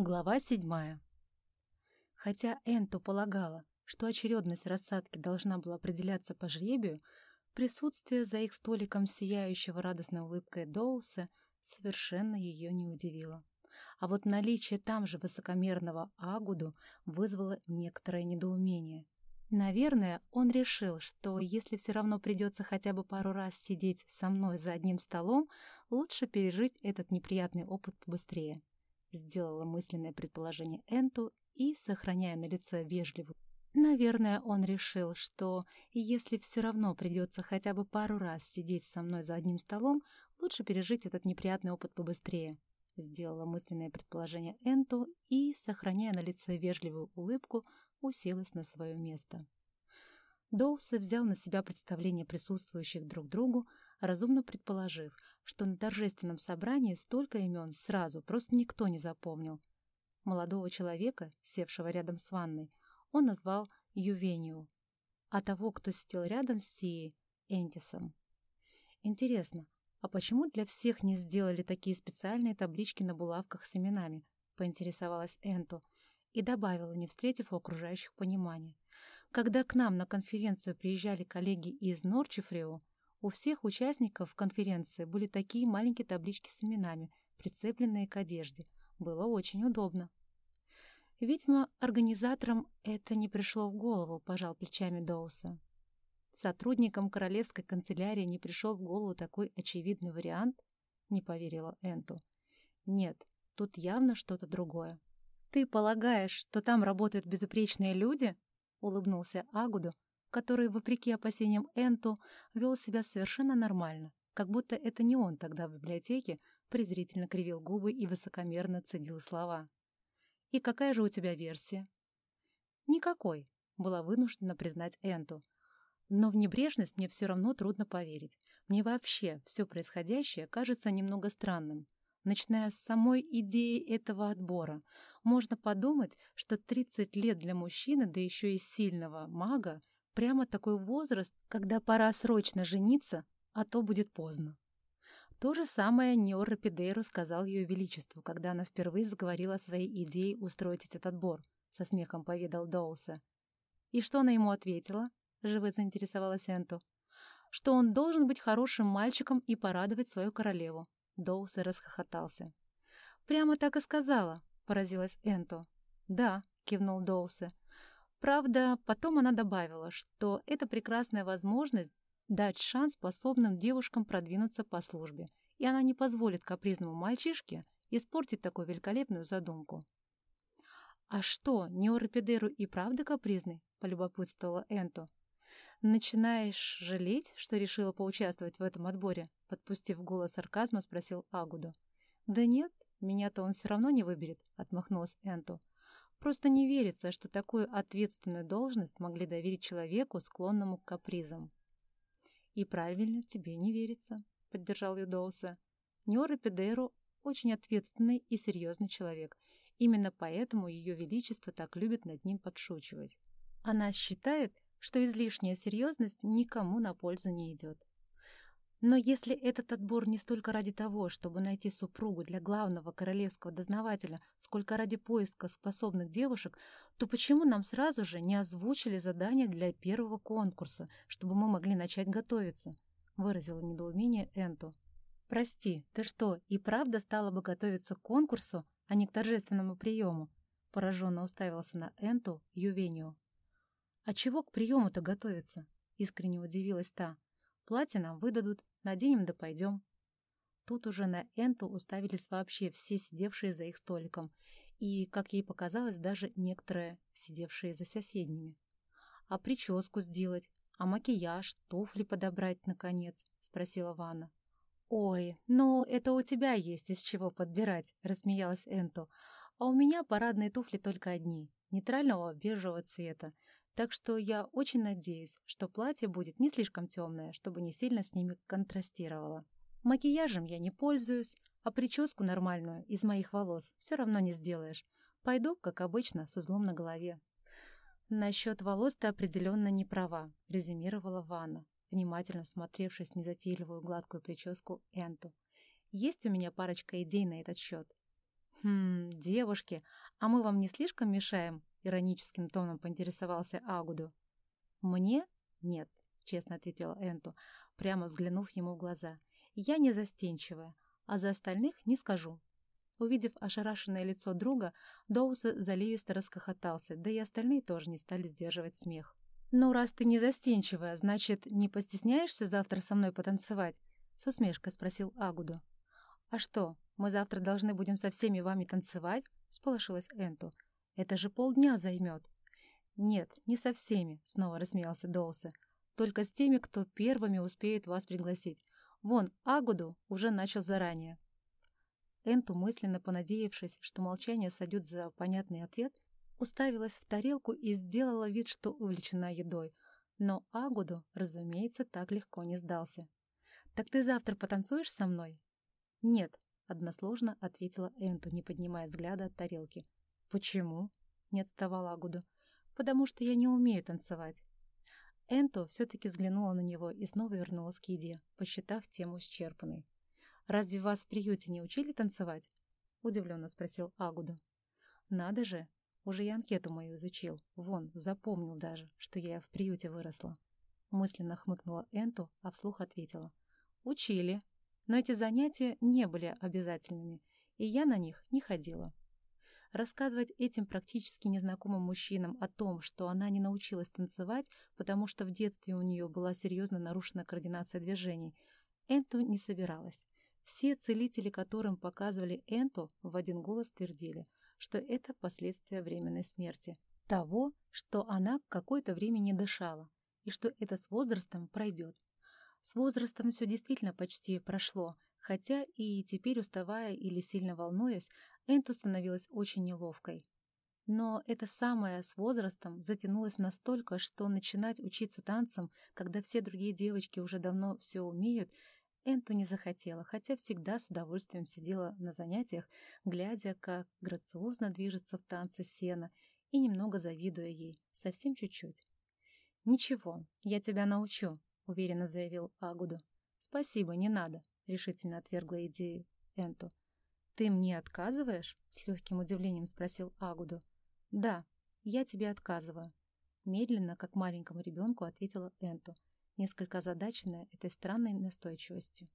Глава седьмая. Хотя Энту полагала, что очередность рассадки должна была определяться по жребию, присутствие за их столиком сияющего радостной улыбкой Доуса совершенно ее не удивило. А вот наличие там же высокомерного Агуду вызвало некоторое недоумение. Наверное, он решил, что если все равно придется хотя бы пару раз сидеть со мной за одним столом, лучше пережить этот неприятный опыт побыстрее. Сделала мысленное предположение Энту и, сохраняя на лице вежливую, Наверное, он решил, что если все равно придется хотя бы пару раз сидеть со мной за одним столом, лучше пережить этот неприятный опыт побыстрее. Сделала мысленное предположение Энту и, сохраняя на лице вежливую улыбку, уселась на свое место. Доуса взял на себя представление присутствующих друг другу, разумно предположив, что на торжественном собрании столько имен сразу просто никто не запомнил. Молодого человека, севшего рядом с ванной, он назвал Ювению, а того, кто сидел рядом с Сией, Энтисом. Интересно, а почему для всех не сделали такие специальные таблички на булавках с именами? Поинтересовалась Энту и добавила, не встретив у окружающих понимания. Когда к нам на конференцию приезжали коллеги из Норчифрео, у всех участников конференции были такие маленькие таблички с именами, прицепленные к одежде. Было очень удобно. Видимо, организаторам это не пришло в голову, пожал плечами Доуса. Сотрудникам королевской канцелярии не пришел в голову такой очевидный вариант, не поверила Энту. Нет, тут явно что-то другое. «Ты полагаешь, что там работают безупречные люди?» — улыбнулся Агуду, который, вопреки опасениям Энту, вел себя совершенно нормально, как будто это не он тогда в библиотеке презрительно кривил губы и высокомерно цедил слова. «И какая же у тебя версия?» «Никакой», — была вынуждена признать Энту. «Но в небрежность мне все равно трудно поверить. Мне вообще все происходящее кажется немного странным. Начиная с самой идеи этого отбора, можно подумать, что 30 лет для мужчины, да еще и сильного мага, прямо такой возраст, когда пора срочно жениться, а то будет поздно. То же самое Ниора Пидейру сказал Ее Величеству, когда она впервые заговорила о своей идее устроить этот отбор, со смехом поведал Доуса. И что она ему ответила? Живо заинтересовалась Энту. Что он должен быть хорошим мальчиком и порадовать свою королеву. Доуса расхохотался. «Прямо так и сказала», — поразилась Энту. «Да», — кивнул Доуса. Правда, потом она добавила, что это прекрасная возможность дать шанс способным девушкам продвинуться по службе, и она не позволит капризному мальчишке испортить такую великолепную задумку. «А что, Неорепедеру и правда капризный?» — полюбопытствовала Энто. «Начинаешь жалеть, что решила поучаствовать в этом отборе?» — подпустив голос сарказма, спросил Агуду. «Да нет, меня-то он все равно не выберет», — отмахнулась Энто. «Просто не верится, что такую ответственную должность могли доверить человеку, склонному к капризам». «И правильно, тебе не верится», — поддержал ее. «Ньора Педеру очень ответственный и серьезный человек. Именно поэтому Ее Величество так любит над ним подшучивать. Она считает, что излишняя серьезность никому на пользу не идет. Но если этот отбор не столько ради того, чтобы найти супругу для главного королевского дознавателя, сколько ради поиска способных девушек, то почему нам сразу же не озвучили задание для первого конкурса, чтобы мы могли начать готовиться? Выразила недоумение Энту. «Прости, ты что, и правда стала бы готовиться к конкурсу, а не к торжественному приему?» Пораженно уставился на Энту Ювению. «А чего к приему-то готовиться?» Искренне удивилась та. «Платье нам выдадут, Наденем да пойдем. Тут уже на Энту уставились вообще все сидевшие за их столиком, и, как ей показалось, даже некоторые, сидевшие за соседними. «А прическу сделать? А макияж, туфли подобрать, наконец?» — спросила Ванна. «Ой, ну это у тебя есть из чего подбирать», — рассмеялась Энту. «А у меня парадные туфли только одни, нейтрального бежевого цвета. Так что я очень надеюсь, что платье будет не слишком темное, чтобы не сильно с ними контрастировало. Макияжем я не пользуюсь, а прическу нормальную из моих волос все равно не сделаешь. Пойду, как обычно, с узлом на голове. «Насчет волос ты определенно не права», — резюмировала Ванна, внимательно смотревшись незатейливую гладкую прическу Энту. «Есть у меня парочка идей на этот счет». «Хм, девушки, а мы вам не слишком мешаем?» — ироническим тоном поинтересовался Агуду. «Мне? Нет», — честно ответила Энту, прямо взглянув ему в глаза. «Я не застенчивая, а за остальных не скажу». Увидев ошарашенное лицо друга, Доуса заливисто расхохотался, да и остальные тоже не стали сдерживать смех. «Ну, раз ты не застенчивая, значит, не постесняешься завтра со мной потанцевать?» — с усмешкой спросил Агуду. «А что, мы завтра должны будем со всеми вами танцевать?» — сполошилась Энту. «Это же полдня займет». «Нет, не со всеми», — снова рассмеялся Доуса. «Только с теми, кто первыми успеет вас пригласить. Вон, Агуду уже начал заранее». Энту, мысленно понадеявшись, что молчание сойдет за понятный ответ, уставилась в тарелку и сделала вид, что увлечена едой. Но Агуду, разумеется, так легко не сдался. «Так ты завтра потанцуешь со мной?» «Нет», — односложно ответила Энту, не поднимая взгляда от тарелки. «Почему?» — не отставала Агуду. «Потому что я не умею танцевать». Энту все-таки взглянула на него и снова вернулась к еде, посчитав тему исчерпанной. «Разве вас в приюте не учили танцевать?» — удивленно спросил Агуду. «Надо же, уже и анкету мою изучил. Вон, запомнил даже, что я в приюте выросла». Мысленно хмыкнула Энту, а вслух ответила. «Учили, но эти занятия не были обязательными, и я на них не ходила». Рассказывать этим практически незнакомым мужчинам о том, что она не научилась танцевать, потому что в детстве у нее была серьезно нарушена координация движений, Энту не собиралась. Все целители, которым показывали Энту, в один голос твердили, что это последствия временной смерти. Того, что она какое-то время не дышала, и что это с возрастом пройдет. С возрастом все действительно почти прошло, хотя и теперь, уставая или сильно волнуясь, Энту становилась очень неловкой. Но это самое с возрастом затянулось настолько, что начинать учиться танцам, когда все другие девочки уже давно все умеют, Энту не захотела, хотя всегда с удовольствием сидела на занятиях, глядя, как грациозно движется в танце сена, и немного завидуя ей, совсем чуть-чуть. «Ничего, я тебя научу», — уверенно заявил Агуду. «Спасибо, не надо», — решительно отвергла идею Энту. «Ты мне отказываешь?» — с легким удивлением спросил Агуду. «Да, я тебе отказываю», — медленно, как маленькому ребенку, ответила Энту несколько озадаченная этой странной настойчивостью.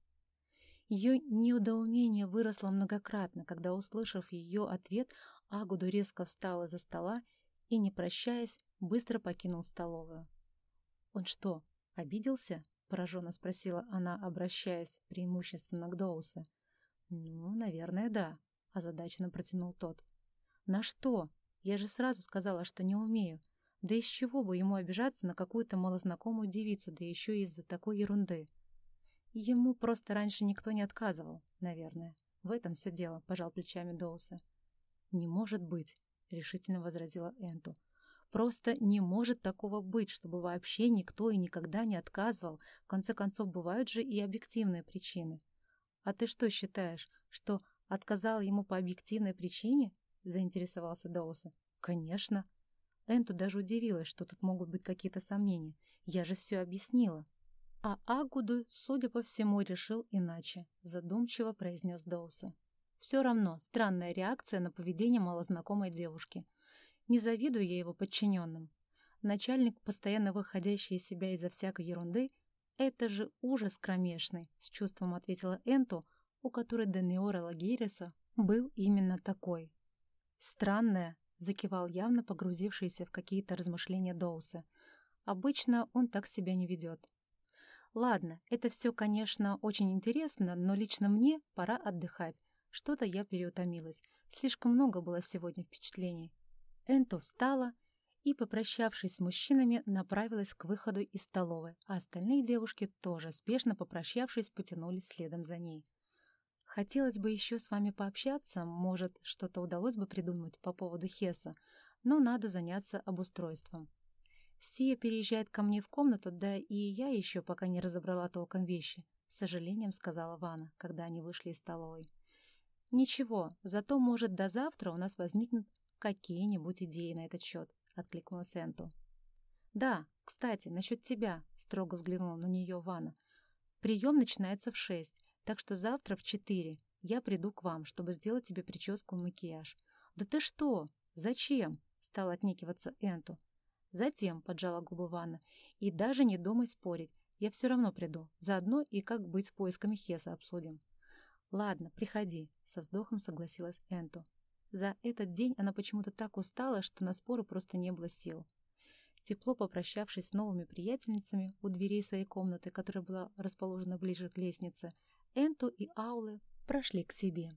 Ее неудоумение выросло многократно, когда, услышав ее ответ, Агуду резко встал из-за стола и, не прощаясь, быстро покинул столовую. «Он что, обиделся?» — пораженно спросила она, обращаясь преимущественно к Доусе. «Ну, наверное, да», — озадаченно протянул тот. «На что? Я же сразу сказала, что не умею. Да из чего бы ему обижаться на какую-то малознакомую девицу, да еще из-за такой ерунды? Ему просто раньше никто не отказывал, наверное. В этом все дело, пожал плечами Доуса. Не может быть, решительно возразила Энту. Просто не может такого быть, чтобы вообще никто и никогда не отказывал. В конце концов, бывают же и объективные причины. А ты что считаешь, что отказал ему по объективной причине? Заинтересовался Доуса. Конечно. Энту даже удивилась, что тут могут быть какие-то сомнения. Я же все объяснила. А Агуду, судя по всему, решил иначе, задумчиво произнес Доуса. Все равно странная реакция на поведение малознакомой девушки. Не завидую я его подчиненным. Начальник, постоянно выходящий из себя из-за всякой ерунды, это же ужас кромешный, с чувством ответила Энту, у которой Даниора Лагириса был именно такой. Странная, закивал явно погрузившийся в какие-то размышления Доуса. Обычно он так себя не ведет. Ладно, это все, конечно, очень интересно, но лично мне пора отдыхать. Что-то я переутомилась. Слишком много было сегодня впечатлений. Энто встала и, попрощавшись с мужчинами, направилась к выходу из столовой, а остальные девушки тоже, спешно попрощавшись, потянулись следом за ней. Хотелось бы еще с вами пообщаться, может, что-то удалось бы придумать по поводу Хеса, но надо заняться обустройством. Сия переезжает ко мне в комнату, да и я еще пока не разобрала толком вещи, с сожалением сказала Вана, когда они вышли из столовой. Ничего, зато, может, до завтра у нас возникнут какие-нибудь идеи на этот счет, откликнулась Энту. Да, кстати, насчет тебя, строго взглянула на нее Вана. Прием начинается в шесть, так что завтра в четыре я приду к вам, чтобы сделать тебе прическу и макияж». «Да ты что? Зачем?» — стал отнекиваться Энту. «Затем», — поджала губы Ванна, — «и даже не думай спорить. Я все равно приду. Заодно и как быть с поисками Хеса обсудим». «Ладно, приходи», — со вздохом согласилась Энту. За этот день она почему-то так устала, что на споры просто не было сил. Тепло попрощавшись с новыми приятельницами у дверей своей комнаты, которая была расположена ближе к лестнице, Энту и Аулы прошли к себе.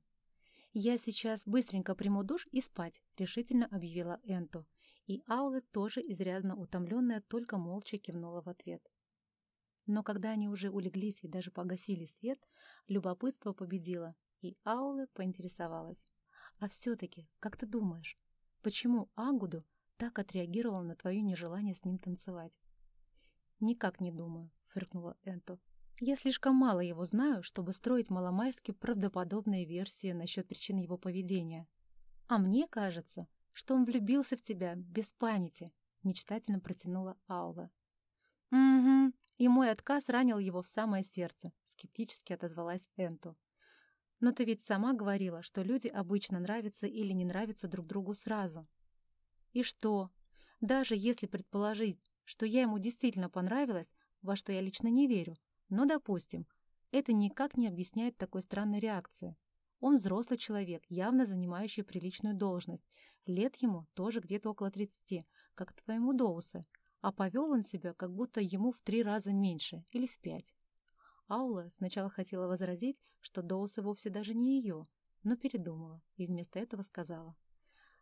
«Я сейчас быстренько приму душ и спать», — решительно объявила Энту. И Аулы, тоже изрядно утомленная, только молча кивнула в ответ. Но когда они уже улеглись и даже погасили свет, любопытство победило, и Аулы поинтересовалась. А все-таки, как ты думаешь, почему Агуду так отреагировал на твое нежелание с ним танцевать? «Никак не думаю», — фыркнула Энто. «Я слишком мало его знаю, чтобы строить маломальски правдоподобные версии насчет причин его поведения. А мне кажется, что он влюбился в тебя без памяти», — мечтательно протянула Аула. «Угу, и мой отказ ранил его в самое сердце», — скептически отозвалась Энто. Но ты ведь сама говорила, что люди обычно нравятся или не нравятся друг другу сразу. И что? Даже если предположить, что я ему действительно понравилась, во что я лично не верю, но, допустим, это никак не объясняет такой странной реакции. Он взрослый человек, явно занимающий приличную должность. Лет ему тоже где-то около 30, как твоему Доусе. А повел он себя, как будто ему в три раза меньше или в пять. Аула сначала хотела возразить, что Доусы вовсе даже не ее, но передумала и вместо этого сказала.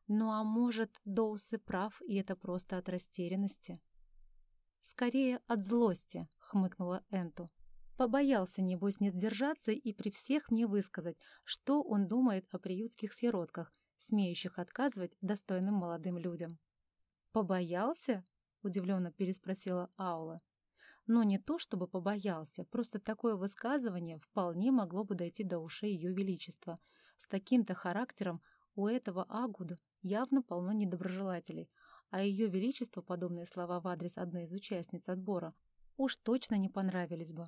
«Ну а может, Доусы прав, и это просто от растерянности?» «Скорее от злости», — хмыкнула Энту. Побоялся, небось, не сдержаться и при всех мне высказать, что он думает о приютских сиротках, смеющих отказывать достойным молодым людям. «Побоялся?» — удивленно переспросила Аула но не то чтобы побоялся, просто такое высказывание вполне могло бы дойти до ушей Ее Величества. С таким-то характером у этого Агуда явно полно недоброжелателей, а Ее Величество подобные слова в адрес одной из участниц отбора уж точно не понравились бы.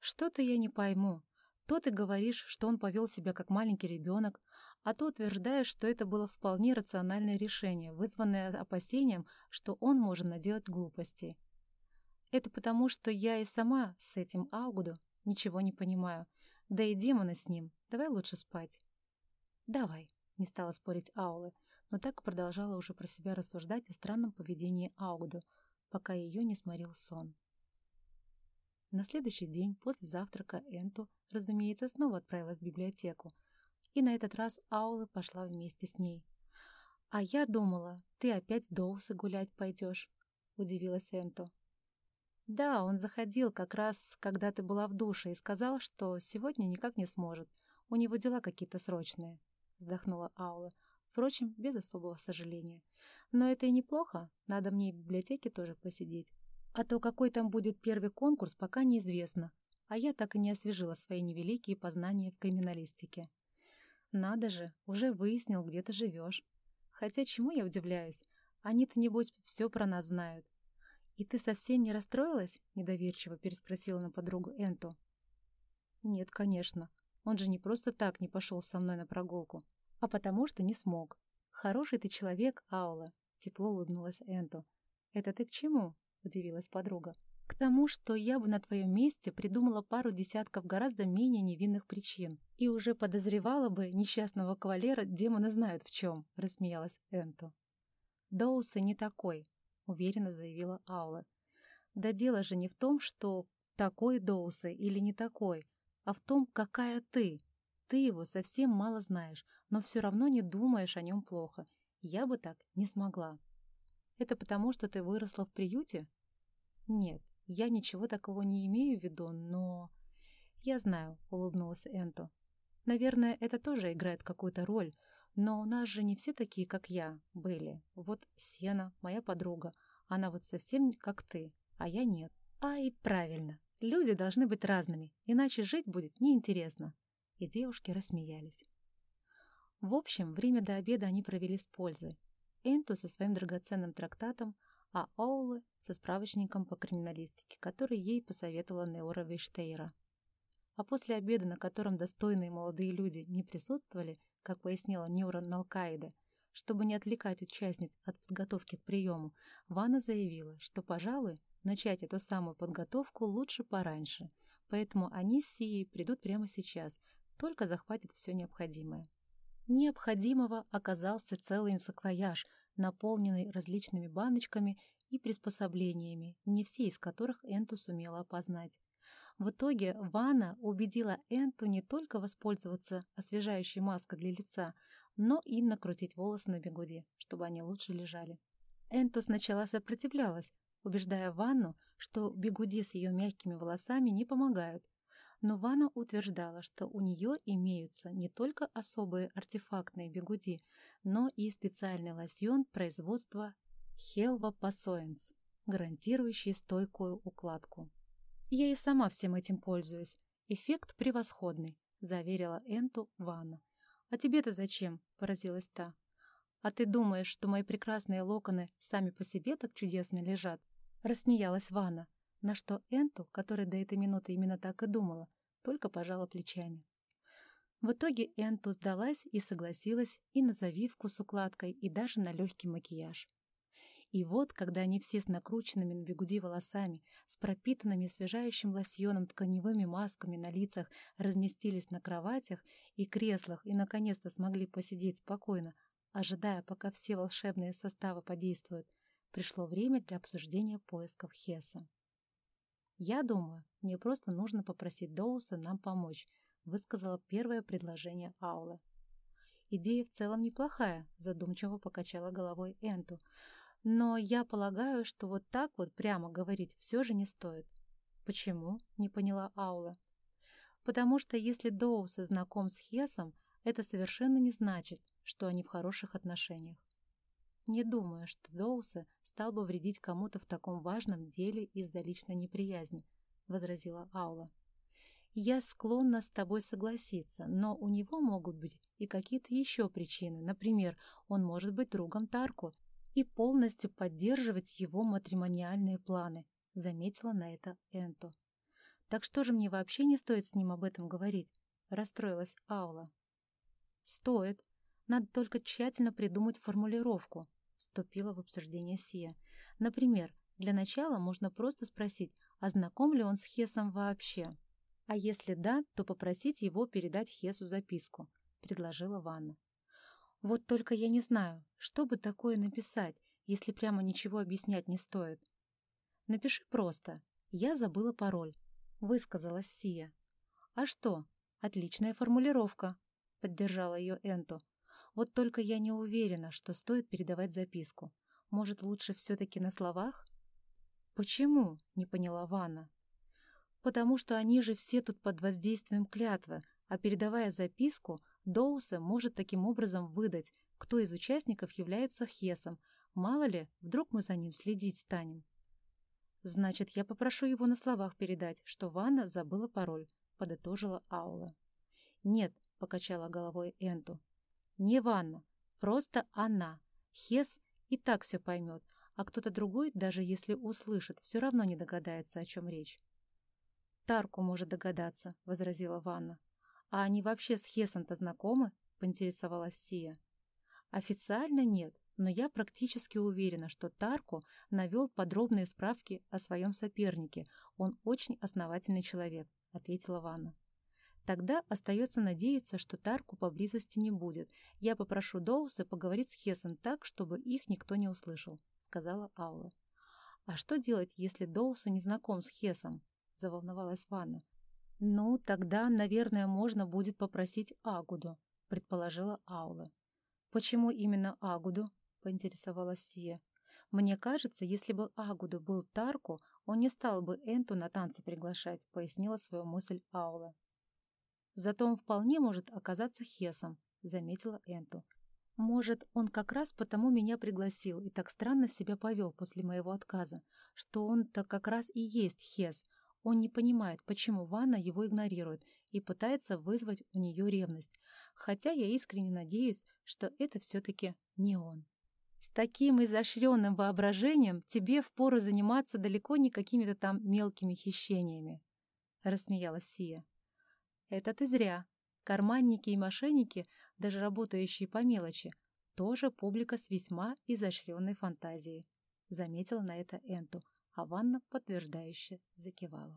«Что-то я не пойму. То ты говоришь, что он повел себя как маленький ребенок, а то утверждаешь, что это было вполне рациональное решение, вызванное опасением, что он может наделать глупостей. Это потому, что я и сама с этим Аугуду ничего не понимаю. Да и демона с ним. Давай лучше спать. Давай, не стала спорить Аулы, но так продолжала уже про себя рассуждать о странном поведении Аугуду, пока ее не сморил сон. На следующий день после завтрака Энту, разумеется, снова отправилась в библиотеку, и на этот раз Аула пошла вместе с ней. «А я думала, ты опять с Доусы гулять пойдешь», — удивилась Энту. «Да, он заходил как раз, когда ты была в душе, и сказал, что сегодня никак не сможет. У него дела какие-то срочные», — вздохнула Аула. Впрочем, без особого сожаления. «Но это и неплохо. Надо мне в библиотеке тоже посидеть. А то какой там будет первый конкурс, пока неизвестно. А я так и не освежила свои невеликие познания в криминалистике. Надо же, уже выяснил, где ты живешь. Хотя чему я удивляюсь? Они-то, небось, все про нас знают. «И ты совсем не расстроилась?» — недоверчиво переспросила на подругу Энту. «Нет, конечно. Он же не просто так не пошел со мной на прогулку, а потому что не смог. Хороший ты человек, Аула», — тепло улыбнулась Энту. «Это ты к чему?» — удивилась подруга. «К тому, что я бы на твоем месте придумала пару десятков гораздо менее невинных причин и уже подозревала бы несчастного кавалера, демоны знают в чем», — рассмеялась Энту. «Доусы не такой», — уверенно заявила Аула. «Да дело же не в том, что такой Доусы или не такой, а в том, какая ты. Ты его совсем мало знаешь, но все равно не думаешь о нем плохо. Я бы так не смогла. Это потому, что ты выросла в приюте? Нет, я ничего такого не имею в виду, но... Я знаю, улыбнулась Энто. Наверное, это тоже играет какую-то роль, но у нас же не все такие, как я, были. Вот Сена, моя подруга, она вот совсем как ты, а я нет. Ай, правильно. Люди должны быть разными, иначе жить будет неинтересно. И девушки рассмеялись. В общем, время до обеда они провели с пользой. Энту со своим драгоценным трактатом, а Оулы со справочником по криминалистике, который ей посоветовала Неора Вейштейра. А после обеда, на котором достойные молодые люди не присутствовали, как пояснила Нюра Налкаида, чтобы не отвлекать участниц от подготовки к приему, Ванна заявила, что, пожалуй, начать эту самую подготовку лучше пораньше, поэтому они с Сией придут прямо сейчас, только захватят все необходимое. Необходимого оказался целый саквояж, наполненный различными баночками и приспособлениями, не все из которых Энту сумела опознать. В итоге Ванна убедила Энту не только воспользоваться освежающей маской для лица, но и накрутить волосы на бегуди, чтобы они лучше лежали. Энту сначала сопротивлялась, убеждая Ванну, что бегуди с ее мягкими волосами не помогают. Но Ванна утверждала, что у нее имеются не только особые артефактные бегуди, но и специальный лосьон производства Хелва Пасоенс, гарантирующий стойкую укладку. «Я и сама всем этим пользуюсь. Эффект превосходный», — заверила Энту Ванна. «А тебе-то зачем?» — поразилась та. «А ты думаешь, что мои прекрасные локоны сами по себе так чудесно лежат?» — рассмеялась Ванна, на что Энту, которая до этой минуты именно так и думала, только пожала плечами. В итоге Энту сдалась и согласилась и на завивку с укладкой, и даже на легкий макияж. И вот, когда они все с накрученными на бегуди волосами, с пропитанными освежающим лосьоном тканевыми масками на лицах разместились на кроватях и креслах и наконец-то смогли посидеть спокойно, ожидая, пока все волшебные составы подействуют, пришло время для обсуждения поисков Хеса. «Я думаю, мне просто нужно попросить Доуса нам помочь», высказала первое предложение Аула. «Идея в целом неплохая», задумчиво покачала головой Энту, но я полагаю, что вот так вот прямо говорить все же не стоит. Почему? Не поняла Аула. Потому что если Доуса знаком с Хесом, это совершенно не значит, что они в хороших отношениях. Не думаю, что Доуса стал бы вредить кому-то в таком важном деле из-за личной неприязни, возразила Аула. Я склонна с тобой согласиться, но у него могут быть и какие-то еще причины. Например, он может быть другом Тарку и полностью поддерживать его матримониальные планы, заметила на это Энто. Так что же мне вообще не стоит с ним об этом говорить? Расстроилась Аула. Стоит. Надо только тщательно придумать формулировку, вступила в обсуждение Сия. Например, для начала можно просто спросить, а знаком ли он с Хесом вообще? А если да, то попросить его передать Хесу записку, предложила Ванна. Вот только я не знаю, что бы такое написать, если прямо ничего объяснять не стоит. Напиши просто «Я забыла пароль», — высказалась Сия. «А что? Отличная формулировка», — поддержала ее Энто. «Вот только я не уверена, что стоит передавать записку. Может, лучше все-таки на словах?» «Почему?» — не поняла Ванна. «Потому что они же все тут под воздействием клятвы, а передавая записку, Доуса может таким образом выдать, кто из участников является Хесом. Мало ли, вдруг мы за ним следить станем. «Значит, я попрошу его на словах передать, что Ванна забыла пароль», — подытожила Аула. «Нет», — покачала головой Энту. «Не Ванна, просто она. Хес и так все поймет, а кто-то другой, даже если услышит, все равно не догадается, о чем речь». «Тарку может догадаться», — возразила Ванна. «А они вообще с Хесом-то знакомы?» — поинтересовалась Сия. «Официально нет, но я практически уверена, что Тарку навел подробные справки о своем сопернике. Он очень основательный человек», — ответила Ванна. «Тогда остается надеяться, что Тарку поблизости не будет. Я попрошу Доуса поговорить с Хесом так, чтобы их никто не услышал», — сказала Аула. «А что делать, если Доуса не знаком с Хесом?» — заволновалась Ванна. «Ну, тогда, наверное, можно будет попросить Агуду», — предположила Аула. «Почему именно Агуду?» — поинтересовалась Сия. «Мне кажется, если бы Агуду был Тарку, он не стал бы Энту на танцы приглашать», — пояснила свою мысль Аула. «Зато он вполне может оказаться Хесом», — заметила Энту. «Может, он как раз потому меня пригласил и так странно себя повел после моего отказа, что он-то как раз и есть Хес, он не понимает, почему Ванна его игнорирует и пытается вызвать у нее ревность, хотя я искренне надеюсь, что это все-таки не он. С таким изощренным воображением тебе впору заниматься далеко не какими-то там мелкими хищениями, — рассмеялась Сия. Это ты зря. Карманники и мошенники, даже работающие по мелочи, тоже публика с весьма изощренной фантазией. Заметила на это Энту, а Ванна подтверждающе закивала.